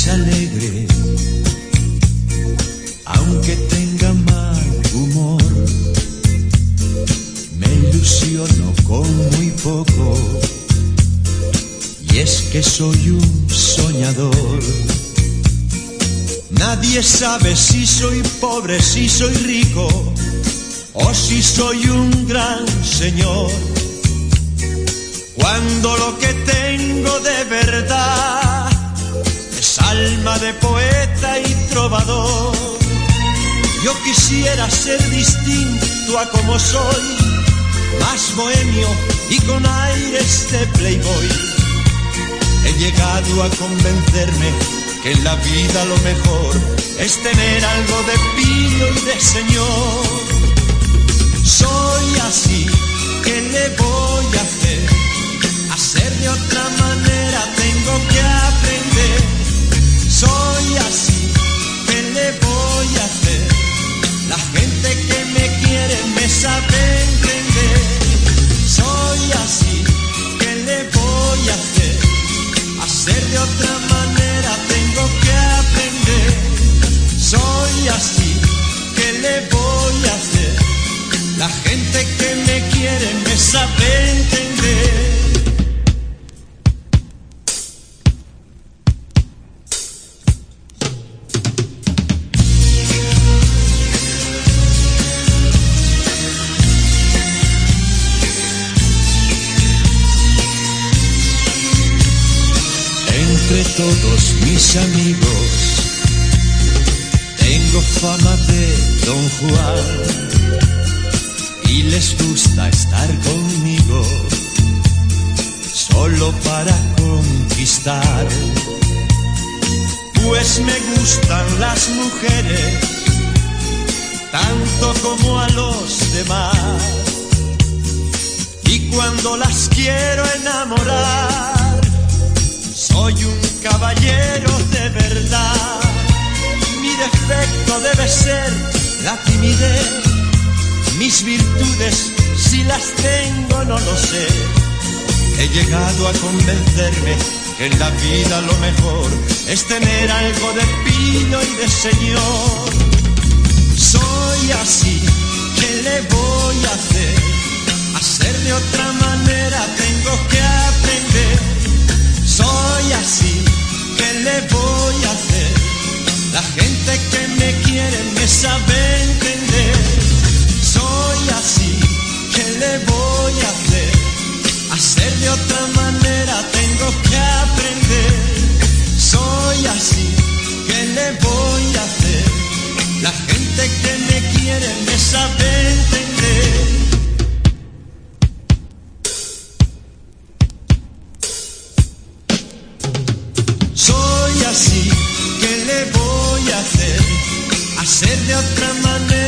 se alegre, aunque tenga mal humor. Me ilusiono con muy poco, y es que soy un soñador. Nadie sabe si soy pobre, si soy rico, o si soy un gran señor. Cuando lo que tengo de verdad de poeta y trovador. Yo quisiera ser distinto a como soy, más bohemio y con aires de playboy. He llegado a convencerme que en la vida lo mejor es tener algo de pillo y de señor. Soy así, ¿qué le voy a todos mis amigos tengo fama de Don Juan y les gusta estar conmigo solo para conquistar. Pues me gustan las mujeres tanto como a los demás. Y cuando las quiero enamorar, debe ser la timidez. Mis virtudes, si las tengo, no lo sé. He llegado a convencerme que en la vida lo mejor es tener algo de pino y de señor. Soy así, ¿qué le voy a hacer? Hacer de otra de otra manera tengo que aprender. Soy así, ¿qué le voy a hacer? La gente que me quiere me sabe entender. Soy así, ¿qué le voy a hacer? Hacer de otra manera